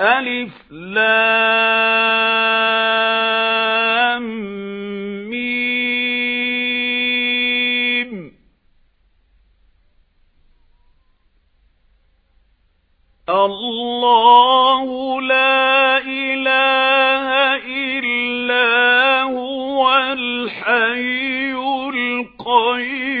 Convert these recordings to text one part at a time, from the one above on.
ألف لام ميم. الله لا إله إلا هو الحي القيوم.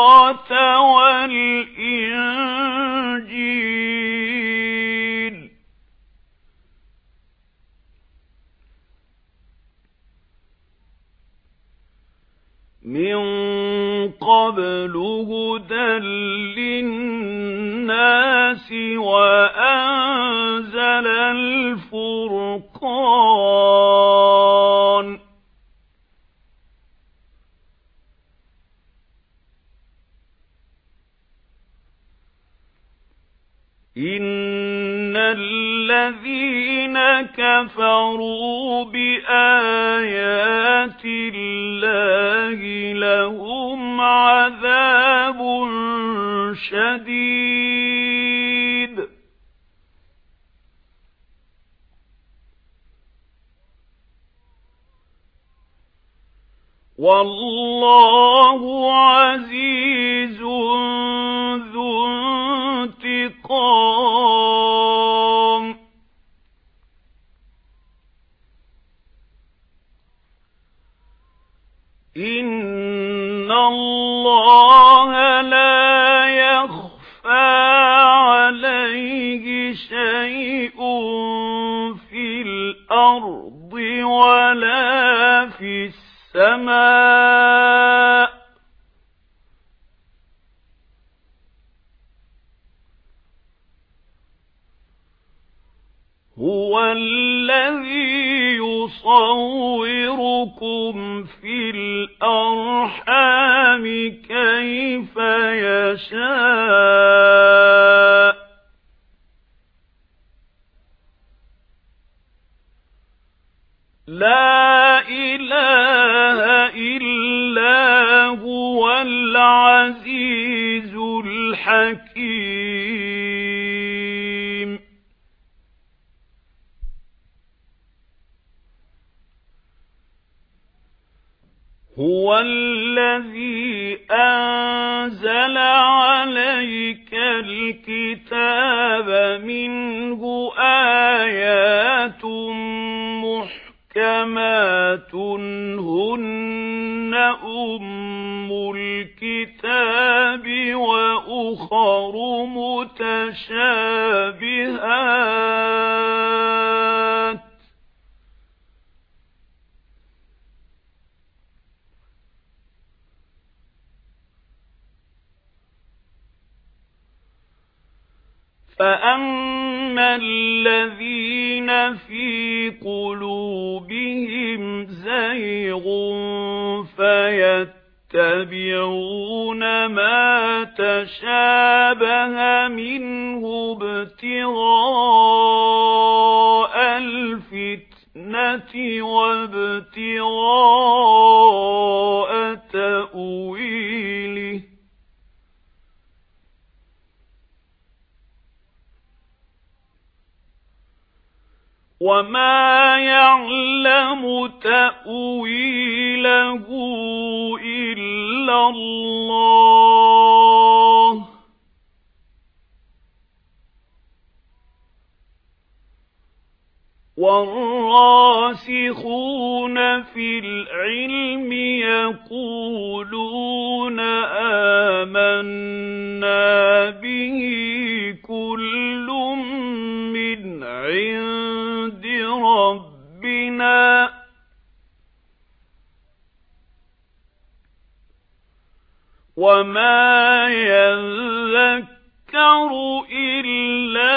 من قبل هدى للناس وأنزل الفرقان. إِنَّ الَّذِينَ كَفَرُوا بِآيَاتِ اللَّهِ لَهُمْ عَذَابٌ شَدِيدٌ. وَاللَّهُ عَزِيزٌ ذُو انتقام. إن الله لا يخفى عليه شيء في الأرض ولا في السماء هُوَ الَّذِي يُصَوِّرُكُمْ فِي الْأَرْحَامِ كَيْفَ يَشَاءُ لَا إِلَٰهَ إِلَّا هُوَ الْعَزِيزُ الْحَكِيمُ هُوَ الَّذِي أَنزَلَ عَلَيْكَ الْكِتَابَ مِنْهُ آيَاتٌ مُحْكَمَاتٌ هُنَّ أُمُّ الْكِتَابِ وَأُخَرُ فَأَمَّا الَّذِينَ فِي قُلُوبِهِمْ زَيْغٌ فَيَتَّبِعُونَ مَا تَشَابَهَ مِنْهُ ابْتِغَاءَ الْفِتْنَةِ وَابْتِغَاءَ وَمَا يَعْلَمُ تَأْوِيلَهُ إِلَّا اللَّهُ وَالرَّاسِخُونَ فِي الْعِلْمِ يَقُولُونَ آمَنَّا بِهِ كُلٌّ رَبِّنَا وَمَا يَذَّكَّرُ إِلَّا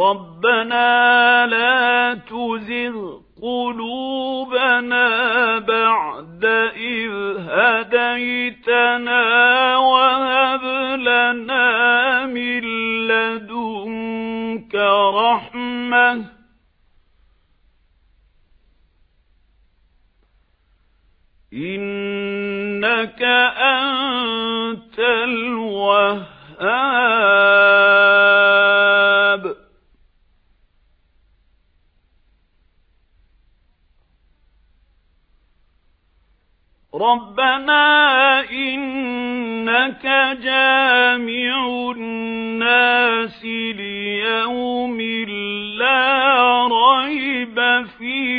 رَبَّنَا لَا تُزِغْ قُلُوبَنَا بَعْدَ إِذْ هَدَيْتَنَا وَهَبْ لَنَا مِن لَّدُنكَ رَحْمَةً. إِنَّكَ أَنتَ الْوَهَّابُ. رَبَّنَا إِنَّكَ جَامِعُ النَّاسِ لِيَوْمٍ لَّا رَيْبَ فِيهِ